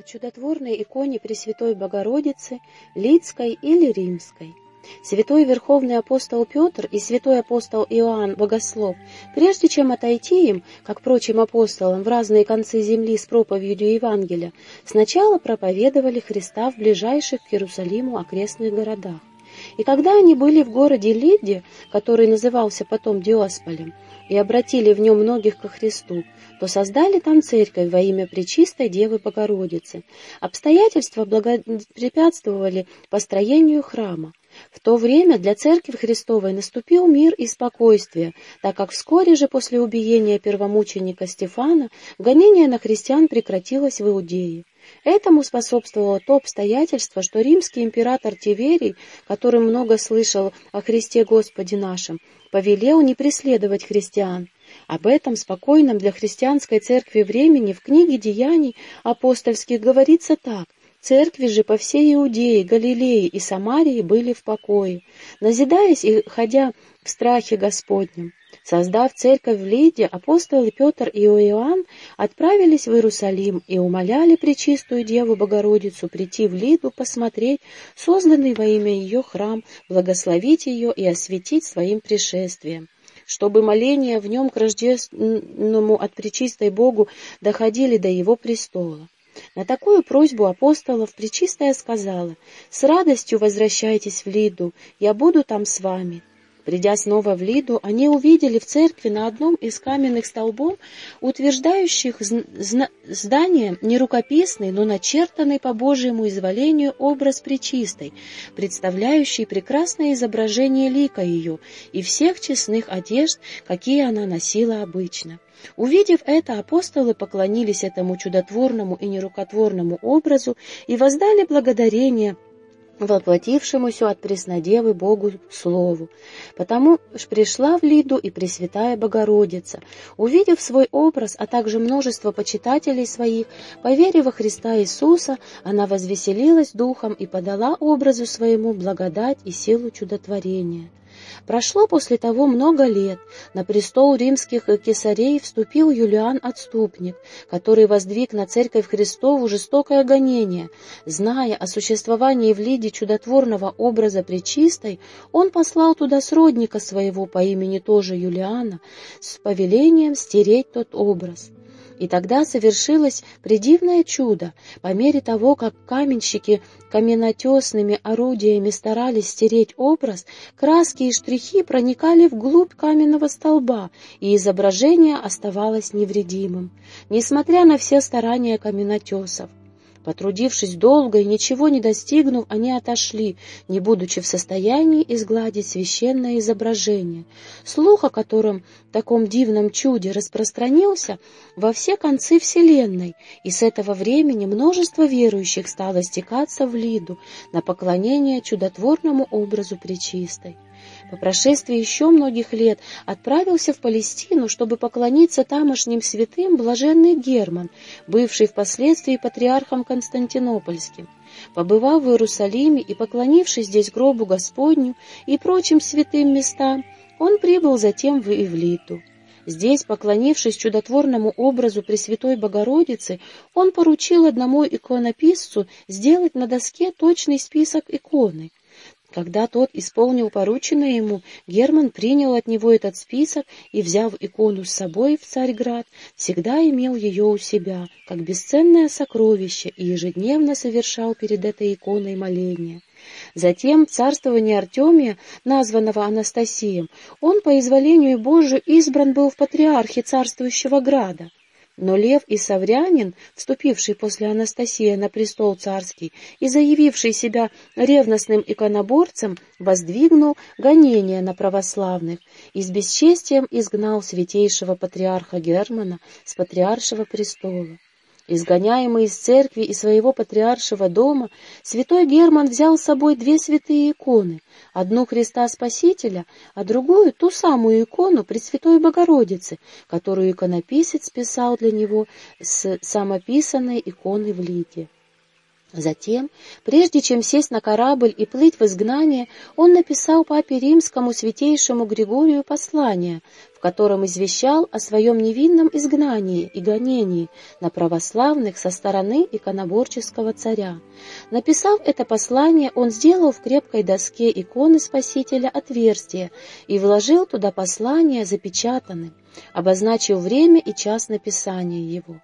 о чудотворной иконе Пресвятой Богородицы, Лидской или Римской. Святой Верховный апостол Петр и святой апостол Иоанн Богослов, прежде чем отойти им, как прочим апостолам, в разные концы земли с проповедью Евангелия, сначала проповедовали Христа в ближайших к Иерусалиму окрестных городах. И когда они были в городе Лидде, который назывался потом Диосполем, и обратили в нем многих ко Христу, то создали там церковь во имя Пречистой Девы Богородицы. Обстоятельства благопрепятствовали построению храма. В то время для Церкви Христовой наступил мир и спокойствие, так как вскоре же после убиения первомученика Стефана гонение на христиан прекратилось в Иудее. Этому способствовало то обстоятельство, что римский император Тиверий, который много слышал о Христе Господе нашем, повелел не преследовать христиан. Об этом спокойном для христианской церкви времени в книге «Деяний апостольских» говорится так. Церкви же по всей Иудее, Галилее и Самарии были в покое, назидаясь и ходя в страхе Господнем. Создав церковь в Лиде, апостолы Петр и Иоанн отправились в Иерусалим и умоляли Пречистую Деву Богородицу прийти в Лиду посмотреть созданный во имя ее храм, благословить ее и осветить своим пришествием чтобы моления в нем к рожденному от Пречистой Богу доходили до его престола. На такую просьбу апостолов Пречистая сказала, «С радостью возвращайтесь в Лиду, я буду там с вами». Придя снова в Лиду, они увидели в церкви на одном из каменных столбов, утверждающих здание не рукописный, но начертанный по Божьему изволению образ Пречистой, представляющий прекрасное изображение лика ее и всех честных одежд, какие она носила обычно. Увидев это, апостолы поклонились этому чудотворному и нерукотворному образу и воздали благодарение воплотившемуся от Преснодевы Богу Слову. Потому ж пришла в Лиду и Пресвятая Богородица, увидев свой образ, а также множество почитателей своих, поверив во Христа Иисуса, она возвеселилась духом и подала образу своему благодать и силу чудотворения. Прошло после того много лет. На престол римских кесарей вступил Юлиан Отступник, который воздвиг на церковь Христову жестокое гонение. Зная о существовании в Лиде чудотворного образа Пречистой, он послал туда сродника своего по имени тоже Юлиана с повелением стереть тот образ. И тогда совершилось предивное чудо. По мере того, как каменщики каменотесными орудиями старались стереть образ, краски и штрихи проникали вглубь каменного столба, и изображение оставалось невредимым, несмотря на все старания каменотесов. Потрудившись долго и ничего не достигнув, они отошли, не будучи в состоянии изгладить священное изображение. Слух о котором таком дивном чуде распространился во все концы Вселенной, и с этого времени множество верующих стало стекаться в Лиду на поклонение чудотворному образу Пречистой. По прошествии еще многих лет отправился в Палестину, чтобы поклониться тамошним святым блаженный Герман, бывший впоследствии патриархом Константинопольским. Побывав в Иерусалиме и поклонившись здесь гробу Господню и прочим святым местам, он прибыл затем в Ивлиту. Здесь, поклонившись чудотворному образу Пресвятой Богородицы, он поручил одному иконописцу сделать на доске точный список иконы — когда тот исполнил порученное ему, Герман принял от него этот список и, взяв икону с собой в Царьград, всегда имел ее у себя, как бесценное сокровище, и ежедневно совершал перед этой иконой моления. Затем в царствовании Артемия, названного Анастасием, он по изволению Божию избран был в патриархе царствующего града. Но Лев и Саврянин, вступивший после Анастасии на престол царский и заявивший себя ревностным иконоборцем, воздвигнул гонение на православных и с бесчестием изгнал святейшего патриарха Германа с патриаршего престола. Изгоняемый из церкви и своего патриаршего дома, святой Герман взял с собой две святые иконы, одну Христа Спасителя, а другую ту самую икону Пресвятой Богородицы, которую иконописец писал для него с самописанной иконы в Лиде. Затем, прежде чем сесть на корабль и плыть в изгнание, он написал папе римскому святейшему Григорию послание, в котором извещал о своем невинном изгнании и гонении на православных со стороны иконоборческого царя. Написав это послание, он сделал в крепкой доске иконы Спасителя отверстие и вложил туда послание запечатанным, обозначив время и час написания его.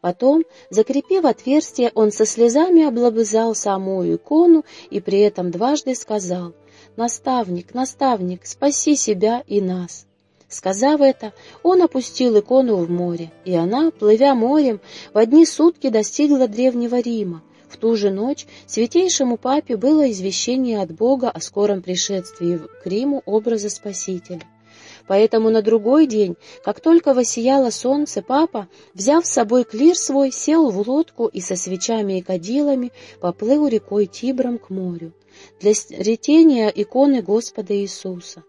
Потом, закрепив отверстие, он со слезами облобызал самую икону и при этом дважды сказал «Наставник, наставник, спаси себя и нас». Сказав это, он опустил икону в море, и она, плывя морем, в одни сутки достигла Древнего Рима. В ту же ночь святейшему папе было извещение от Бога о скором пришествии к Риму образа Спасителя. Поэтому на другой день, как только воссияло солнце, папа, взяв с собой клир свой, сел в лодку и со свечами и кадилами поплыл рекой Тибром к морю для ретения иконы Господа Иисуса.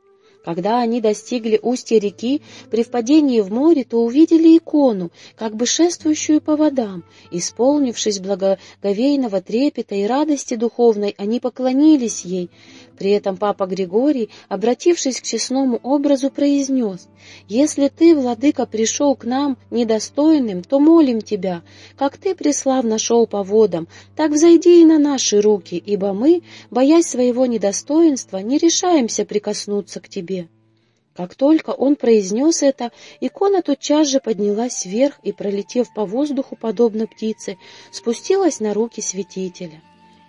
Когда они достигли устья реки, при впадении в море, то увидели икону, как бы шествующую по водам. Исполнившись благоговейного трепета и радости духовной, они поклонились ей. При этом папа Григорий, обратившись к честному образу, произнес, «Если ты, владыка, пришел к нам недостойным, то молим тебя, как ты преславно шел по водам, так взойди и на наши руки, ибо мы, боясь своего недостоинства, не решаемся прикоснуться к тебе». Как только он произнес это, икона тотчас же поднялась вверх и, пролетев по воздуху, подобно птице, спустилась на руки святителя.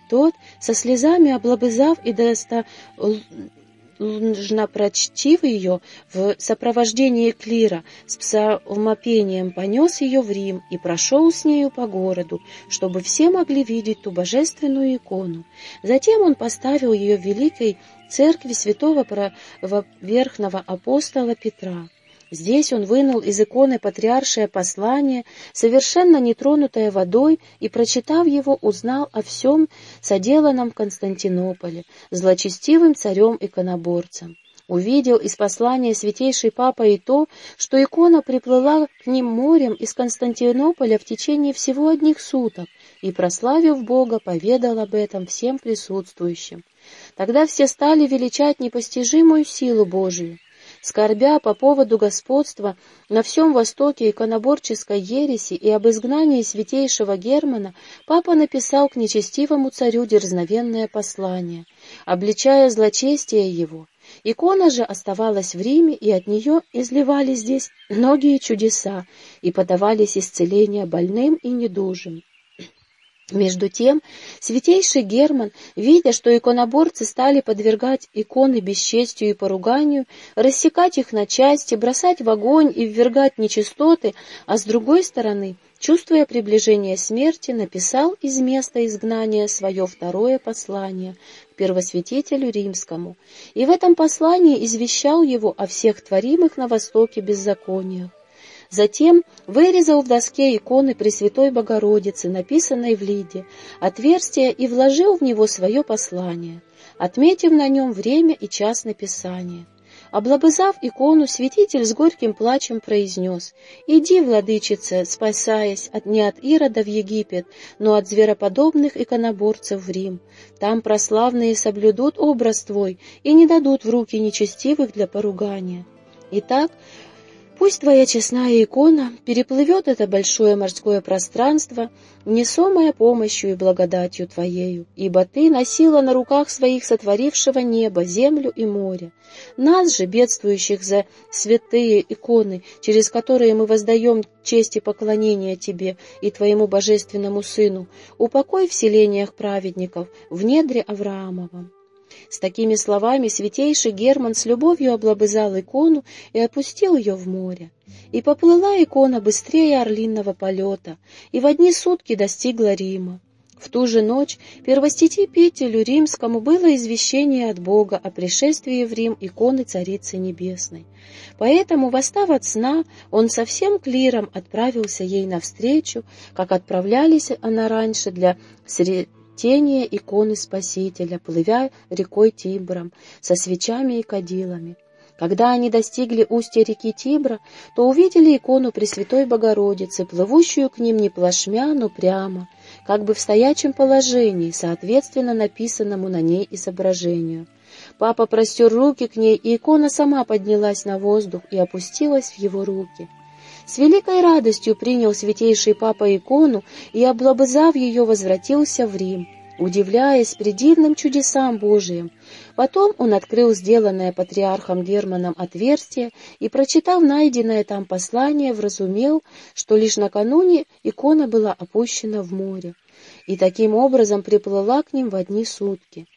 Тот, со слезами облобызав и достаточно прочтив ее в сопровождении клира, с псалмопением понес ее в Рим и прошел с нею по городу, чтобы все могли видеть ту божественную икону. Затем он поставил ее в великой церкви святого правоверхного апостола Петра. Здесь он вынул из иконы патриаршее послание, совершенно нетронутое водой, и, прочитав его, узнал о всем соделанном в Константинополе, злочестивым царем-иконоборцем. Увидел из послания святейший папа и то, что икона приплыла к ним морем из Константинополя в течение всего одних суток, и, прославив Бога, поведал об этом всем присутствующим. Тогда все стали величать непостижимую силу Божию. Скорбя по поводу господства на всем востоке иконоборческой ереси и об изгнании святейшего Германа, папа написал к нечестивому царю дерзновенное послание, обличая злочестие его. Икона же оставалась в Риме, и от нее изливались здесь многие чудеса и подавались исцеления больным и недужим. Между тем, святейший Герман, видя, что иконоборцы стали подвергать иконы бесчестию и поруганию, рассекать их на части, бросать в огонь и ввергать нечистоты, а с другой стороны, чувствуя приближение смерти, написал из места изгнания свое второе послание к первосвятителю римскому, и в этом послании извещал его о всех творимых на Востоке беззакониях. Затем вырезал в доске иконы Пресвятой Богородицы, написанной в Лиде, отверстие и вложил в него свое послание, отметив на нем время и час написания. Облобызав икону, святитель с горьким плачем произнес «Иди, владычица, спасаясь от, не от Ирода в Египет, но от звероподобных иконоборцев в Рим. Там прославные соблюдут образ твой и не дадут в руки нечестивых для поругания». Итак, Пусть твоя честная икона переплывет это большое морское пространство, несомое помощью и благодатью твоею, ибо ты носила на руках своих сотворившего небо, землю и море. Нас же, бедствующих за святые иконы, через которые мы воздаем честь и поклонение тебе и твоему божественному сыну, упокой в селениях праведников, в недре Авраамовом. С такими словами святейший Герман с любовью облобызал икону и опустил ее в море. И поплыла икона быстрее орлиного полета, и в одни сутки достигла Рима. В ту же ночь первостепителю римскому было извещение от Бога о пришествии в Рим иконы Царицы Небесной. Поэтому, восстав от сна, он со всем клиром отправился ей навстречу, как отправлялись она раньше для Тение иконы Спасителя, плывя рекой Тибром, со свечами и кадилами. Когда они достигли устья реки Тибра, то увидели икону Пресвятой Богородицы, плывущую к ним не плашмя, но прямо, как бы в стоячем положении, соответственно написанному на ней изображению. Папа простер руки к ней, и икона сама поднялась на воздух и опустилась в его руки. С великой радостью принял святейший папа икону и, облобызав ее, возвратился в Рим удивляясь предивным чудесам Божиим. Потом он открыл сделанное патриархом Германом отверстие и, прочитав найденное там послание, вразумел, что лишь накануне икона была опущена в море, и таким образом приплыла к ним в одни сутки.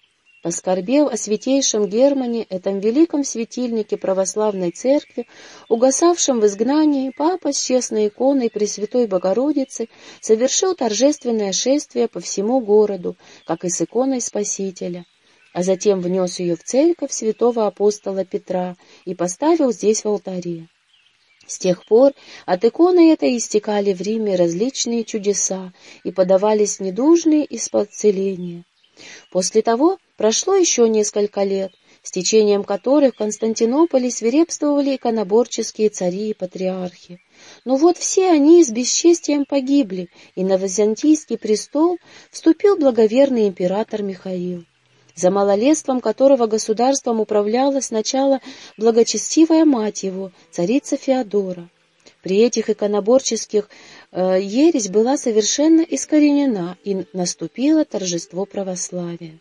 Поскорбев о святейшем Германе, этом великом светильнике православной церкви, угасавшем в изгнании, папа с честной иконой Пресвятой Богородицы совершил торжественное шествие по всему городу, как и с иконой Спасителя, а затем внес ее в церковь святого апостола Петра и поставил здесь в алтаре. С тех пор от иконы этой истекали в Риме различные чудеса и подавались недужные исцеления. После того прошло еще несколько лет, с течением которых в Константинополе свирепствовали иконоборческие цари и патриархи. Но вот все они с бесчестием погибли, и на Византийский престол вступил благоверный император Михаил, за малолетством которого государством управляла сначала благочестивая мать его, царица Феодора. При этих иконоборческих ересь была совершенно искоренена, и наступило торжество православия.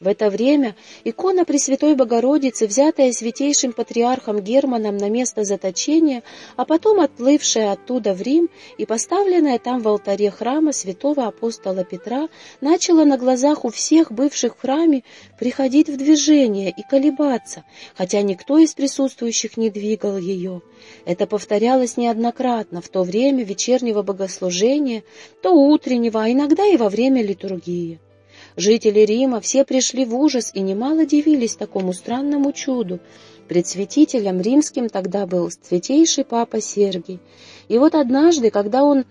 В это время икона Пресвятой Богородицы, взятая святейшим патриархом Германом на место заточения, а потом отплывшая оттуда в Рим и поставленная там в алтаре храма святого апостола Петра, начала на глазах у всех бывших в храме приходить в движение и колебаться, хотя никто из присутствующих не двигал ее. Это повторялось неоднократно в то время вечернего богослужения, то утреннего, а иногда и во время литургии. Жители Рима все пришли в ужас и немало дивились такому странному чуду. Предсвятителем римским тогда был святейший папа Сергий. И вот однажды, когда он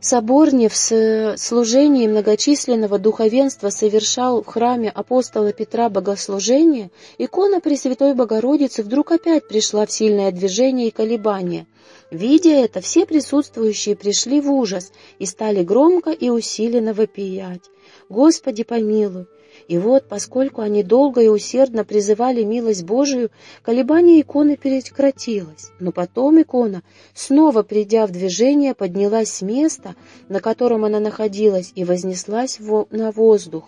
соборне в служении многочисленного духовенства совершал в храме апостола Петра богослужение, икона Пресвятой Богородицы вдруг опять пришла в сильное движение и колебание. Видя это, все присутствующие пришли в ужас и стали громко и усиленно вопиять. Господи помилуй! И вот, поскольку они долго и усердно призывали милость Божию, колебание иконы прекратилось. Но потом икона, снова придя в движение, поднялась с места, на котором она находилась, и вознеслась на воздух.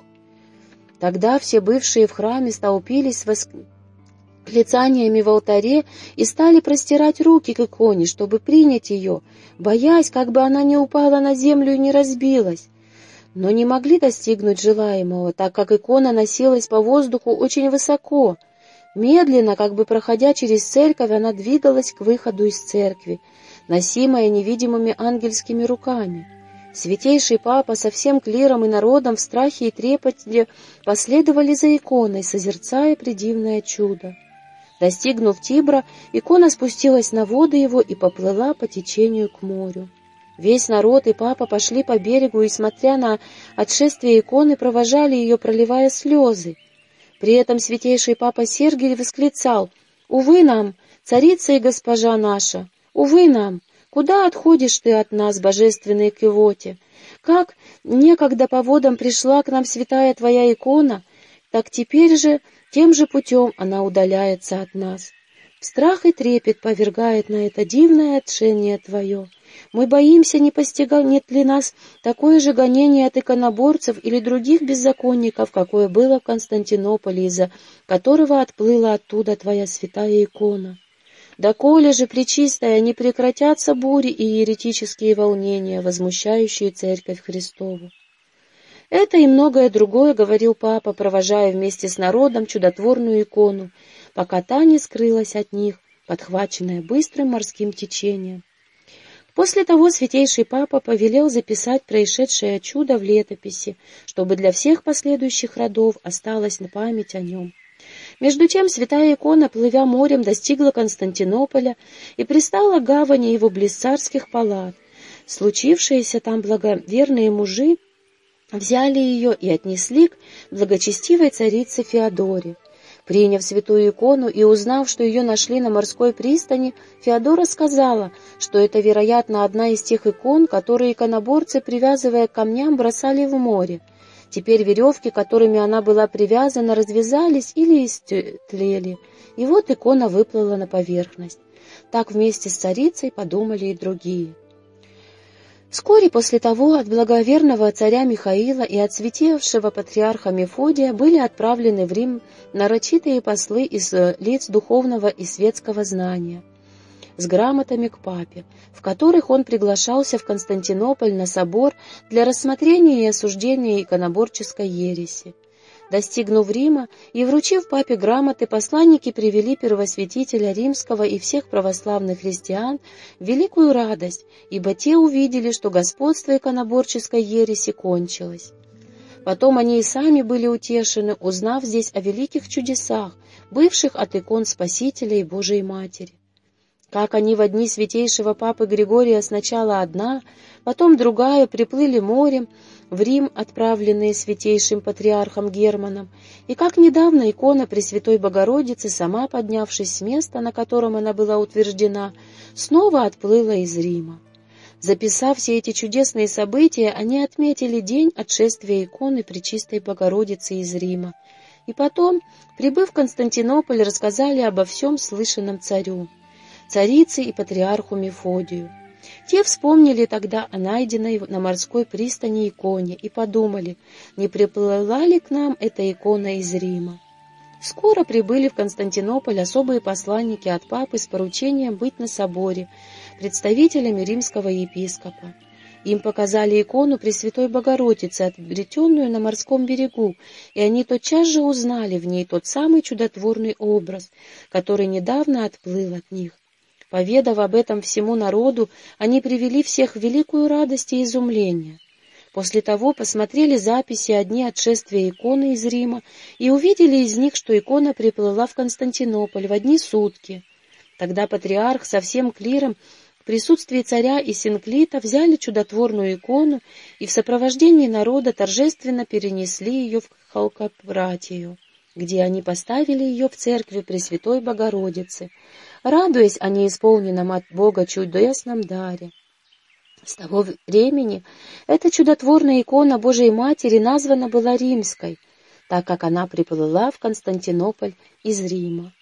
Тогда все бывшие в храме столпились с восклицаниями в алтаре и стали простирать руки к иконе, чтобы принять ее, боясь, как бы она не упала на землю и не разбилась но не могли достигнуть желаемого, так как икона носилась по воздуху очень высоко. Медленно, как бы проходя через церковь, она двигалась к выходу из церкви, носимая невидимыми ангельскими руками. Святейший Папа со всем клиром и народом в страхе и трепете последовали за иконой, созерцая предивное чудо. Достигнув Тибра, икона спустилась на воды его и поплыла по течению к морю. Весь народ и папа пошли по берегу и, смотря на отшествие иконы, провожали ее, проливая слезы. При этом святейший папа Сергий восклицал «Увы нам, царица и госпожа наша! Увы нам! Куда отходишь ты от нас, божественный Кивоте? Как некогда по водам пришла к нам святая твоя икона, так теперь же тем же путем она удаляется от нас. Страх и трепет повергает на это дивное отшение твое». Мы боимся, не постигнет ли нас такое же гонение от иконоборцев или других беззаконников, какое было в Константинополе, из-за которого отплыла оттуда твоя святая икона. Доколе же, причистая, не прекратятся бури и еретические волнения, возмущающие Церковь Христову. Это и многое другое говорил папа, провожая вместе с народом чудотворную икону, пока та не скрылась от них, подхваченная быстрым морским течением. После того святейший папа повелел записать происшедшее чудо в летописи, чтобы для всех последующих родов осталось на память о нем. Между тем святая икона, плывя морем, достигла Константинополя и пристала к гавани его близ царских палат. Случившиеся там благоверные мужи взяли ее и отнесли к благочестивой царице Феодоре. Приняв святую икону и узнав, что ее нашли на морской пристани, Феодора сказала, что это, вероятно, одна из тех икон, которые иконоборцы, привязывая к камням, бросали в море. Теперь веревки, которыми она была привязана, развязались или истлели, и вот икона выплыла на поверхность. Так вместе с царицей подумали и другие. Вскоре после того от благоверного царя Михаила и от святейшего патриарха Мефодия были отправлены в Рим нарочитые послы из э, лиц духовного и светского знания с грамотами к папе, в которых он приглашался в Константинополь на собор для рассмотрения и осуждения иконоборческой ереси. Достигнув Рима и вручив папе грамоты, посланники привели первосвятителя римского и всех православных христиан в великую радость, ибо те увидели, что господство иконоборческой ереси кончилось. Потом они и сами были утешены, узнав здесь о великих чудесах, бывших от икон Спасителя и Божией Матери. Как они в дни святейшего Папы Григория сначала одна, потом другая приплыли морем в Рим, отправленные святейшим патриархом Германом, и как недавно икона Пресвятой Богородицы, сама поднявшись с места, на котором она была утверждена, снова отплыла из Рима. Записав все эти чудесные события, они отметили день отшествия иконы Пречистой Богородицы из Рима, и потом, прибыв в Константинополь, рассказали обо всем слышанном царю царице и патриарху Мефодию. Те вспомнили тогда о найденной на морской пристани иконе и подумали, не приплыла ли к нам эта икона из Рима. Скоро прибыли в Константинополь особые посланники от папы с поручением быть на соборе, представителями римского епископа. Им показали икону Пресвятой Богородицы, обретенную на морском берегу, и они тотчас же узнали в ней тот самый чудотворный образ, который недавно отплыл от них. Поведав об этом всему народу, они привели всех в великую радость и изумление. После того посмотрели записи одни отшествия иконы из Рима и увидели из них, что икона приплыла в Константинополь в одни сутки. Тогда патриарх со всем клиром в присутствии царя и синклита взяли чудотворную икону и в сопровождении народа торжественно перенесли ее в Халкопратию, где они поставили ее в церкви Пресвятой Богородицы, радуясь о неисполненном от Бога чудесном даре. С того времени эта чудотворная икона Божией Матери названа была Римской, так как она приплыла в Константинополь из Рима.